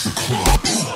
the club.